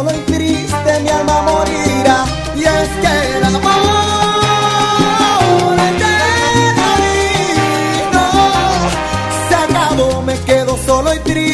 solo y triste mi alma morirá. Y es que el amor eterno se acabó, me quedo solo y triste.